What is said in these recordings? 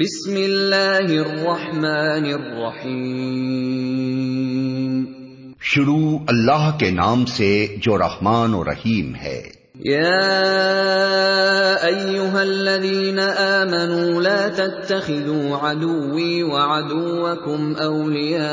بسم اللہ الرحمن الرحیم۔ شروع اللہ کے نام سے جو رحمان و رحیم ہے۔ يا ايها الذين امنوا لا تتخذوا عدوي وعدوكم اولياء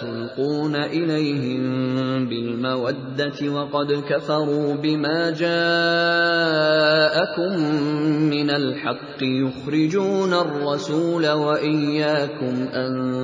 تلقون اليهم بالموده وقد كفروا بما جاءكم من الحق يخرجون الرسول واياكم ان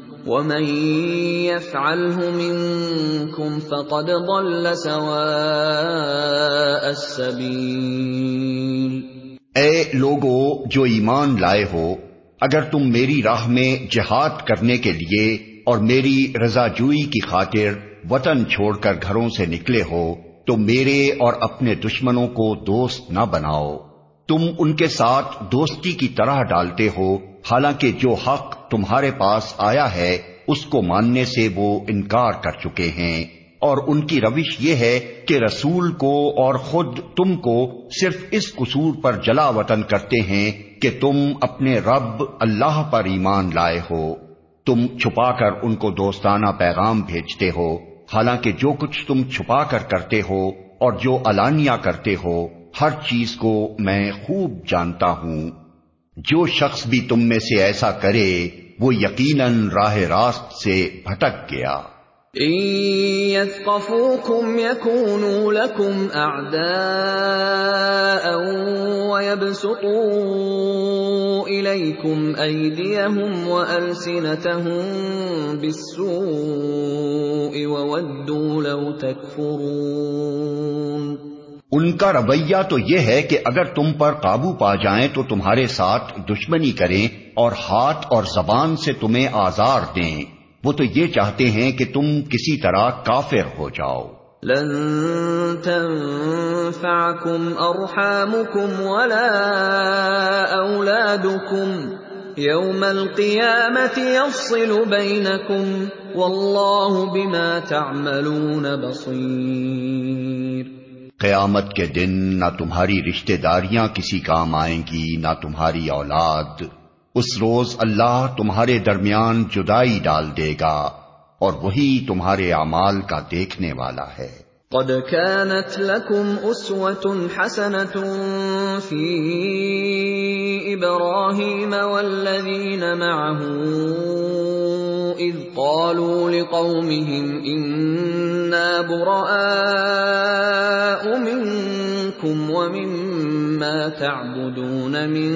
ومن يفعله منكم فقد ضل سواء السبيل اے لوگو، جو ایمان لائے ہو، اگر تم میری راہ میں جہاد کرنے کے لیے اور میری رضا جوئی کی خاطر وطن چھوڑ کر گھروں سے نکلے ہو، تو میرے اور اپنے دشمنوں کو دوست نہ بناؤ۔ تم ان کے ساتھ دوستی کی طرح ڈالتے ہو حالانکہ جو حق تمہارے پاس آیا ہے، اس کو ماننے سے وہ انکار کر چکے ہیں۔ اور ان کی روش یہ ہے کہ رسول کو اور خود تم کو صرف اس قصور پر جلا وطن کرتے ہیں کہ تم اپنے رب اللہ پر ایمان لائے ہو۔ تم چھپا کر ان کو دوستانہ پیغام بھیجتے ہو۔ حالانکہ جو کچھ تم چھپا کر کرتے ہو اور جو علانیہ کرتے ہو، ہر چیز کو میں خوب جانتا ہوں۔ جو شخص بھی تم میں سے ایسا کرے، وہ یقیناً راہ راست سے بھٹک گیا۔ يثقفوكم يكونوا لكم أعداء ويبسطوا إليكم أيديهم وألسنتهم بالسوء وودوا لو تكفرون ان کا رویہ تو یہ ہے کہ اگر تم پر قابو پا جائیں تو تمہارے ساتھ دشمنی کریں اور ہاتھ اور زبان سے تمہیں آزار دیں۔ وہ تو یہ چاہتے ہیں کہ تم کسی طرح کافر ہو جاؤ۔ لن تنفعكم ارحامكم ولا اولادكم يوم القيامه يفصل بينكم والله بما تعملون بصير قیامت کے دن نہ تمہاری رشتہ داریاں کسی کام آئیں گی، نہ تمہاری اولاد۔ اس روز اللہ تمہارے درمیان جدائی ڈال دے گا اور وہی تمہارے اعمال کا دیکھنے والا ہے۔ قد كانت لكم اسوة حسنة في ابراهيم والذين معه اذ قالوا لقومهم اننا براء منكم ومما تعبدون من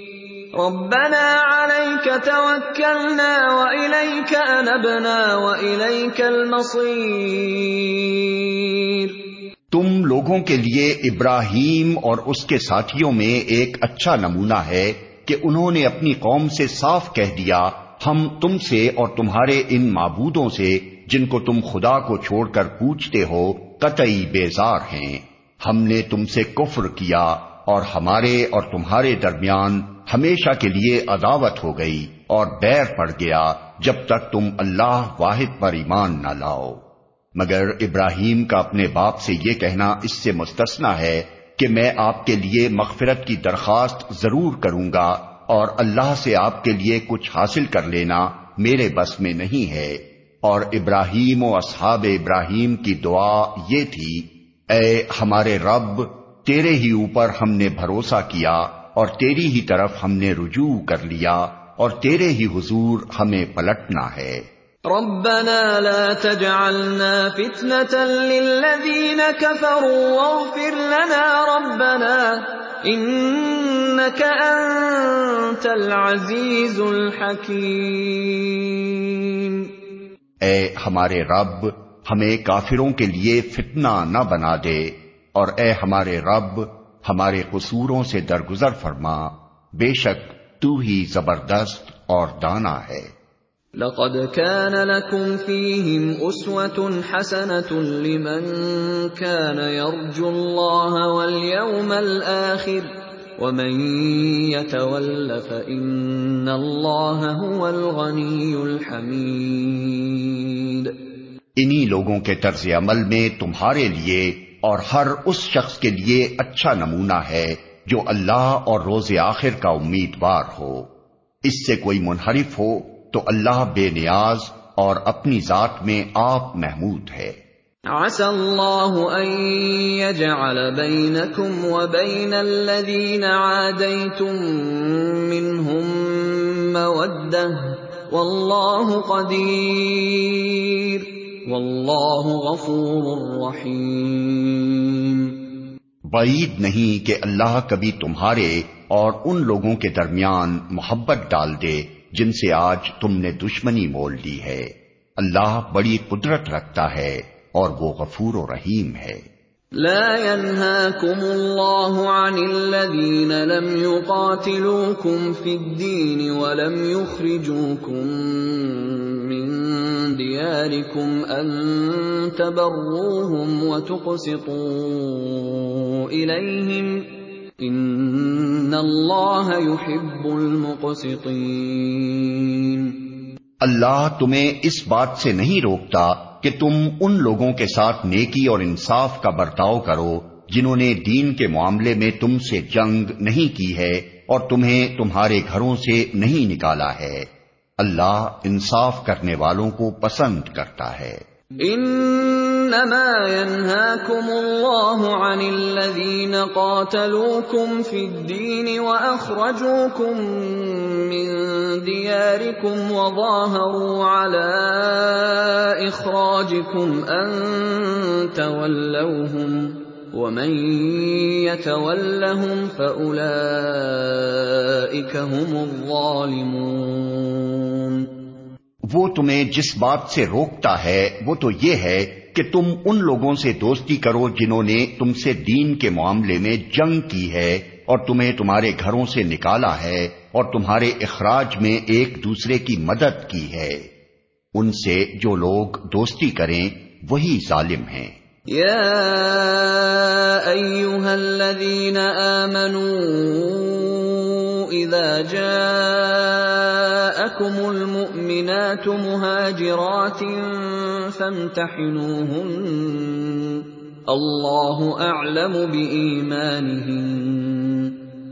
ربنا عليك توكلنا وإليك أنبنا وإليك المصير. تم لوگوں کے لیے ابراہیم اور اس کے ساتھیوں میں ایک اچھا نمونہ ہے کہ انہوں نے اپنی قوم سے صاف کہہ دیا، ہم تم سے اور تمہارے ان معبودوں سے، جن کو تم خدا کو چھوڑ کر پوچھتے ہو، قطعی بیزار ہیں۔ ہم نے تم سے کفر کیا۔ اور ہمارے اور تمہارے درمیان ہمیشہ کے لیے عداوت ہو گئی اور بیر پڑ گیا جب تک تم اللہ واحد پر ایمان نہ لاؤ۔ مگر ابراہیم کا اپنے باپ سے یہ کہنا اس سے مستثنا ہے کہ میں آپ کے لیے مغفرت کی درخواست ضرور کروں گا اور اللہ سے آپ کے لیے کچھ حاصل کر لینا میرے بس میں نہیں ہے۔ اور ابراہیم و اصحاب ابراہیم کی دعا یہ تھی، اے ہمارے رب تیرے ہی اوپر ہم نے بھروسہ کیا اور تیری ہی طرف ہم نے رجوع کر لیا اور تیرے ہی حضور ہمیں پلٹنا ہے۔ ربنا لا تجعلنا فتنة للذين كفروا واغفر لنا ربنا انك انت العزيز الحكيم۔ اے ہمارے رب ہمیں کافروں کے لیے فتنہ نہ بنا دے۔ اور اے ہمارے رب ہمارے قصوروں سے درگزر فرما بے شک تو ہی زبردست اور دانا ہے۔ لقد كان لكم فيهم أسوة حسنة لمن كان يرجو الله واليوم الآخر ومن يتول فإن الله هو الغني الحميد۔ انہی لوگوں کے طرز عمل میں تمہارے لیے اور ہر اس شخص کے لیے اچھا نمونہ ہے جو اللہ اور روز آخر کا امیدوار ہو۔ اس سے کوئی منحرف ہو تو اللہ بے نیاز اور اپنی ذات میں آپ محمود ہے۔ عسى الله ان يجعل بينكم وبين الذين عاديتم منهم موده والله قدير۔ والله غفور رحيم بعید نہیں کہ اللہ کبھی تمہارے اور ان لوگوں کے درمیان محبت ڈال دے جن سے آج تم نے دشمنی مول لی ہے۔ اللہ بڑی قدرت رکھتا ہے اور وہ غفور و رحیم ہے۔ لا ينهاكم الله عن الذين لم يقاتلوكم في الدين ولم يخرجوكم دياركم أن تبروهم وتقسطوا إليهم إن الله يحب المقسطين اللہ تمہیں اس بات سے نہیں روکتا کہ تم ان لوگوں کے ساتھ نیکی اور انصاف کا برتاؤ کرو جنہوں نے دین کے معاملے میں تم سے جنگ نہیں کی ہے اور تمہیں تمہارے گھروں سے نہیں نکالا ہے۔ اللہ انصاف کرنے والوں کو پسند کرتا ہے۔ انما ينهاكم الله عن الذين قاتلوكم في الدين واخرجوكم من دياركم وظاهروا على اخراجكم ان تولوهم ومن يتولهم فاولئك هم الظالمون وہ تمہیں جس بات سے روکتا ہے، وہ تو یہ ہے کہ تم ان لوگوں سے دوستی کرو جنہوں نے تم سے دین کے معاملے میں جنگ کی ہے اور تمہیں تمہارے گھروں سے نکالا ہے اور تمہارے اخراج میں ایک دوسرے کی مدد کی ہے۔ ان سے جو لوگ دوستی کریں، وہی ظالم ہیں۔ يا ايها الذين امنوا اذا جاءكم المؤمنات مهاجرات فامتحنوهن الله اعلم بايمانهن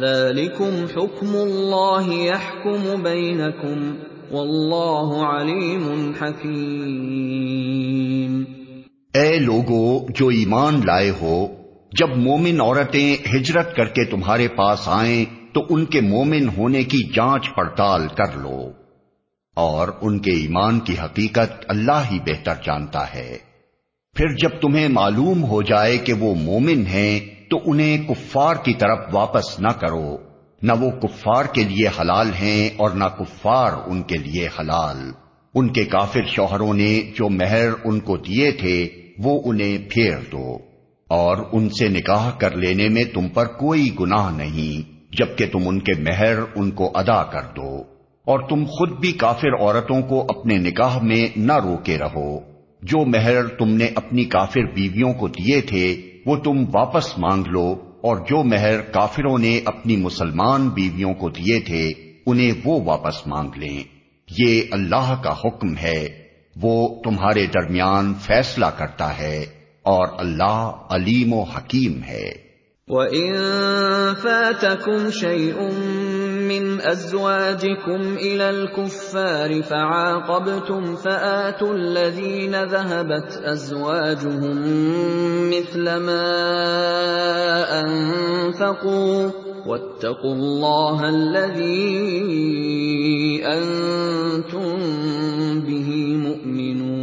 ذلكم حكم الله يحكم بينكم والله عليم حكيم۔ اے لوگو، جو ایمان لائے ہو، جب مومن عورتیں ہجرت کر کے تمہارے پاس آئیں، تو ان کے مومن ہونے کی جانچ پڑتال کر لو۔ اور ان کے ایمان کی حقیقت اللہ ہی بہتر جانتا ہے۔ پھر جب تمہیں معلوم ہو جائے کہ وہ مومن ہیں تو انہیں کفار کی طرف واپس نہ کرو۔ نہ وہ کفار کے لیے حلال ہیں اور نہ کفار ان کے لیے حلال۔ ان کے کافر شوہروں نے جو مہر ان کو دیے تھے، وہ انہیں پھیر دو۔ اور ان سے نکاح کر لینے میں تم پر کوئی گناہ نہیں، جبکہ تم ان کے مہر ان کو ادا کر دو۔ اور تم خود بھی کافر عورتوں کو اپنے نکاح میں نہ روکے رہو۔ جو مہر تم نے اپنی کافر بیویوں کو دیے تھے وہ تم واپس مانگ لو اور جو مہر کافروں نے اپنی مسلمان بیویوں کو دیے تھے، انہیں وہ واپس مانگ لیں۔ یہ اللہ کا حکم ہے۔ وہ تمہارے درمیان فیصلہ کرتا ہے اور اللہ علیم و حکیم ہے۔ وَإِن فَاتَكُمْ شَيْءٌ من ازواجكم الى الكفار فعاقبتم فآتوا الذين ذهبت ازواجهم مثل ما انفقوا واتقوا الله الذي انتم به مؤمنون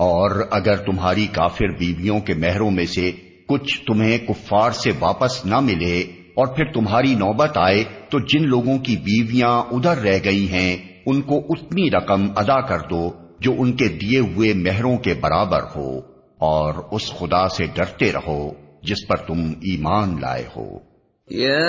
اور اگر تمہاری کافر بیویوں کے مہروں میں سے کچھ تمہیں کفار سے واپس نہ ملے اور پھر تمہاری نوبت آئے تو جن لوگوں کی بیویاں ادھر رہ گئی ہیں، ان کو اتنی رقم ادا کر دو جو ان کے دیے ہوئے مہروں کے برابر ہو، اور اس خدا سے ڈرتے رہو جس پر تم ایمان لائے ہو۔ یا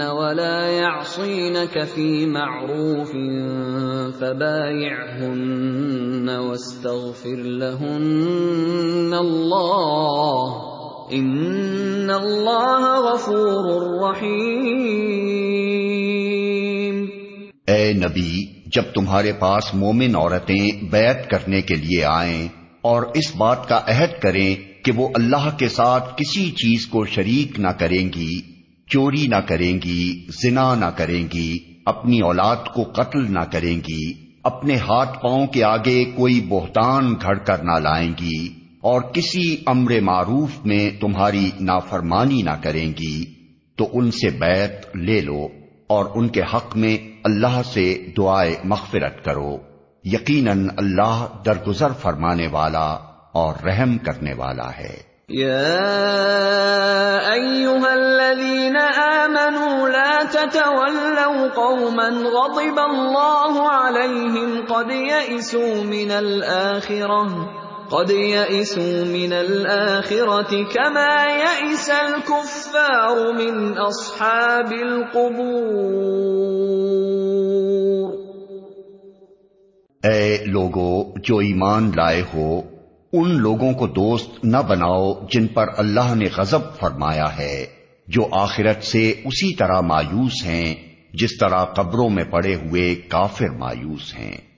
ولا يعصينك في معروف فبايعهن واستغفر لهن الله ان اللہ غفور رحیم اے نبی، جب تمہارے پاس مومن عورتیں بیعت کرنے کے لیے آئیں اور اس بات کا عہد کریں کہ وہ اللہ کے ساتھ کسی چیز کو شریک نہ کریں گی چوری نہ کریں گی، زنا نہ کریں گی، اپنی اولاد کو قتل نہ کریں گی، اپنے ہاتھ پاؤں کے آگے کوئی بہتان گھڑ کر نہ لائیں گی، اور کسی امر معروف میں تمہاری نافرمانی نہ کریں گی، تو ان سے بیت لے لو، اور ان کے حق میں اللہ سے دعائے مغفرت کرو۔ یقیناً اللہ درگزر فرمانے والا اور رحم کرنے والا ہے۔ يا ايها الذين آمنوا لا تتولوا قوما غضب الله عليهم قد يئسوا من الآخرة قد يئسوا من الآخرة كما يئس الكفار من أصحاب القبور اے لوگو، جو ایمان لائے ہو ان لوگوں کو دوست نہ بناؤ جن پر اللہ نے غضب فرمایا ہے، جو آخرت سے اسی طرح مایوس ہیں، جس طرح قبروں میں پڑے ہوئے کافر مایوس ہیں۔